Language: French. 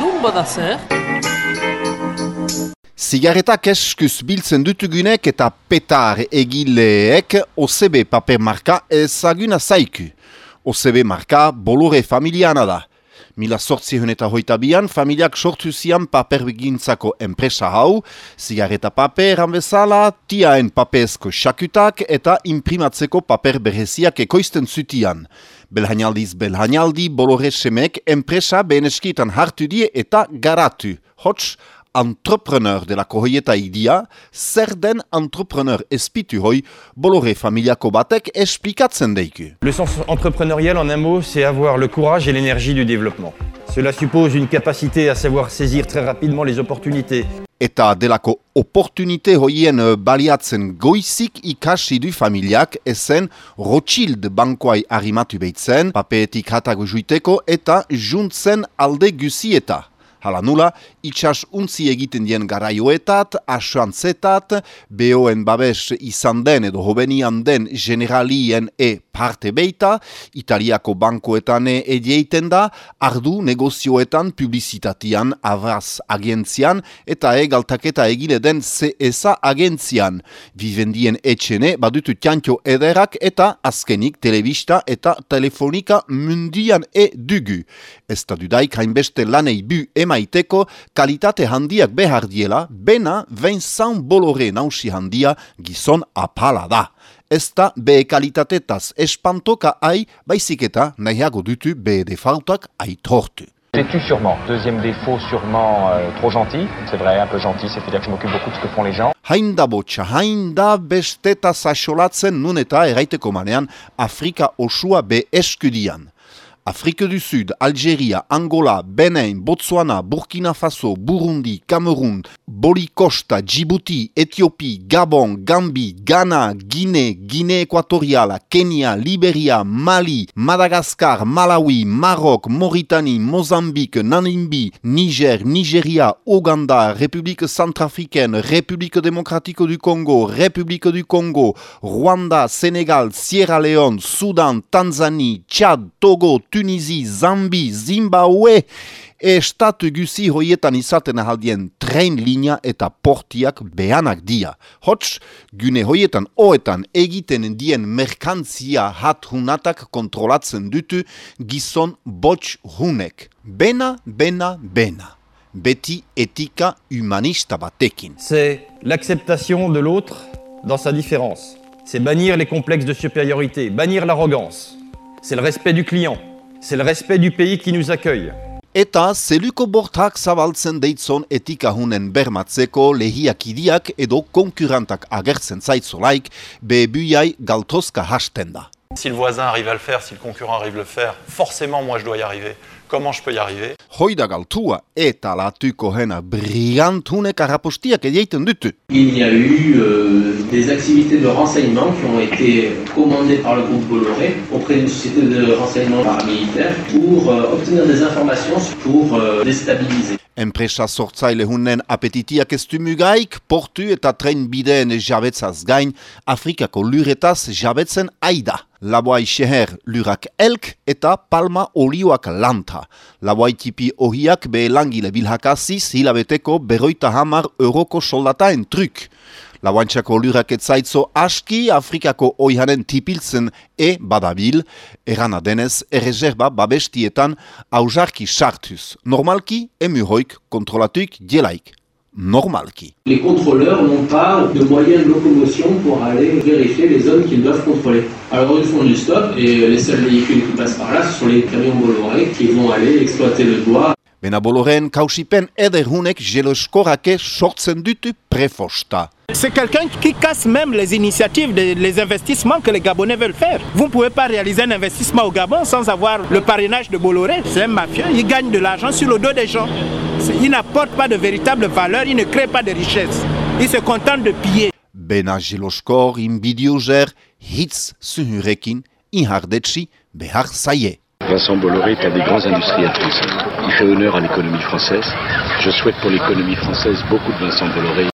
Nun bada zer? Zigarretak eskuz biltzen dutugunek eta petar egileek OCB paper marka ezaguna zaiku. OCB marka bolore familiana da. Mila sortzihun eta hoita bian, familiak sortu zian paper begintzako enpresa hau, zigarreta paper bezala, tiaen papesko xakutak eta imprimatzeko paper bereziak ekoizten zutian. Belhainaldiz belhainaldi bolore semek enpresa beneskitan hartu die eta garatu. Hots, entrepreneur de la kohoieta idia, zer den entrepreneur espitu hoi, bolore familiako batek esplikatzen deiku. Le sens entrepreneurial, en un mot, c'est avoir le courage et l'énergie du développement. Cela suppose une capacité à savoir saisir très rapidement les opportunités. Eta delako oportunite hoien baliatzen goizik ikasi du familiak ezen Rothschild bankoai harimatu behitzen, papeetik hatago juiteko eta juntzen alde guzieta. Hala nula, itxas untzi egiten dien garaioetat, asuantzetat, behoen babes izan den edo hobenian den generalien e parte beita, italiako bankoetan edieiten da, ardu negozioetan publizitatian, avaz agentzian, eta egaltaketa egile den CSA agentzian. Vivendien etxene, badutu tiantio ederak eta azkenik telebista eta telefonika mundian e dugu. Ez da dudaik hainbeste lanei bu emaiteko kalitate handiak behar diela, bena Vincent Bolore nausi handia gizon apala da. Ez da be kalitatetaz espantoka ai, baizik eta nahiago dutu be defautak aitortu. Têtu sûrement. Deuxième défaut sûrement euh, trop gentil. C'est vrai, un peu gentil, c'est-à-dire que je m'occupe beaucoup de ce que font les gens. Hain da botxa, hain da bestetaz asolatzen nun eta eraiteko manean Afrika osua be eskudian. Afrique du Sud, Algeria, Angola, Benin, Botswana, Burkina Faso, Burundi, Cameroun, Boli Costa, Djibouti, Éthiopie, Gabon, Gambie, Ghana, Guinée, Guinée équatoriale, Kenya, Liberia, Mali, Madagascar, Malawi, Maroc, Mauritanie, Mozambique, Namibie, Niger, Nigeria, Ouganda, République centrafricaine, République démocratique du Congo, République du Congo, Rwanda, Sénégal, Sierra Leone, Soudan, Tanzanie, Tchad, Togo, Tunisie, Zambi, Zimbabwe, estatu guzi hoietan izaten ahaldien tren linea eta portiak behanak dia. Hots, gune hoietan oetan egiten dien merkantzia hat hunatak kontrolatzen dutu gizon botx hunek. Bena, bena, bena. Beti etika humanista batekin. C'est l'acceptation de l'autre dans sa différence. C'est bannir les complexes de supériorité, bannir l'arrogance. C'est le respect du client. C'est le respect du pays qui nous accueille. Eta zeluko bortak zabaltzen deitzon etika hunen bermatzeko lehiakidiak edo konkurrentak agertzen zaitzolaik bebuiai galtoska hasten da. Si le voisin arrive à le faire, si le concurrent arrive à le faire, forcément moi je dois y arriver. Comment je peux y arriver? Dutu. Il y a eu euh, des activités de renseignement qui ont été commandées par le groupe Bolloré auprès d'une société de renseignement paramilitaire pour euh, obtenir des informations pour euh, déstabiliser. Enpresa sortzaile hunen apetitiak ez du mugaik, portu eta tren bideen jabetzaz gain, Afrikako luretaz jabetzen aida. Laboai xeher lurak elk eta palma olioak lanta. Laboai tipi ohiak be langile bilhakaziz hilabeteko beroita hamar euroko soldataen truk. Lauantxako lurak etzaitzo aski Afrikako oihanen tipiltzen e badabil, erana denez erreserba babestietan ausarki sartuz. Normalki, emuhoik kontrolatuik dielaik. Normalki. Les contrôleurs n'ont pas de moyens de locomotion pour aller vérifier les zones qu'ils doivent contrôler. Alors ils font du stop et les seuls véhicules qui passent par là, ce sont les camions Bolloré qui vont aller exploiter le bois Bena boloren kausipen eder hunek jeloskorake sortzen dutu prefosta. C'est quelqu'un qui casse même les initiatives, les investissements que les Gabonais veulent faire. Vous ne pouvez pas réaliser un investissement au Gabon sans avoir le parrainage de Bolloré. C'est un mafieux, il gagne de l'argent sur le dos des gens. Il n'apporte pas de véritable valeur, il ne crée pas de richesse. Il se contente de piller. Bena jeloskor inbidiozer hitz zuhurekin behar zaie. Vincent Bolloré est un des grands industriels français. Il fait honneur à l'économie française. Je souhaite pour l'économie française beaucoup de Vincent Bolloré.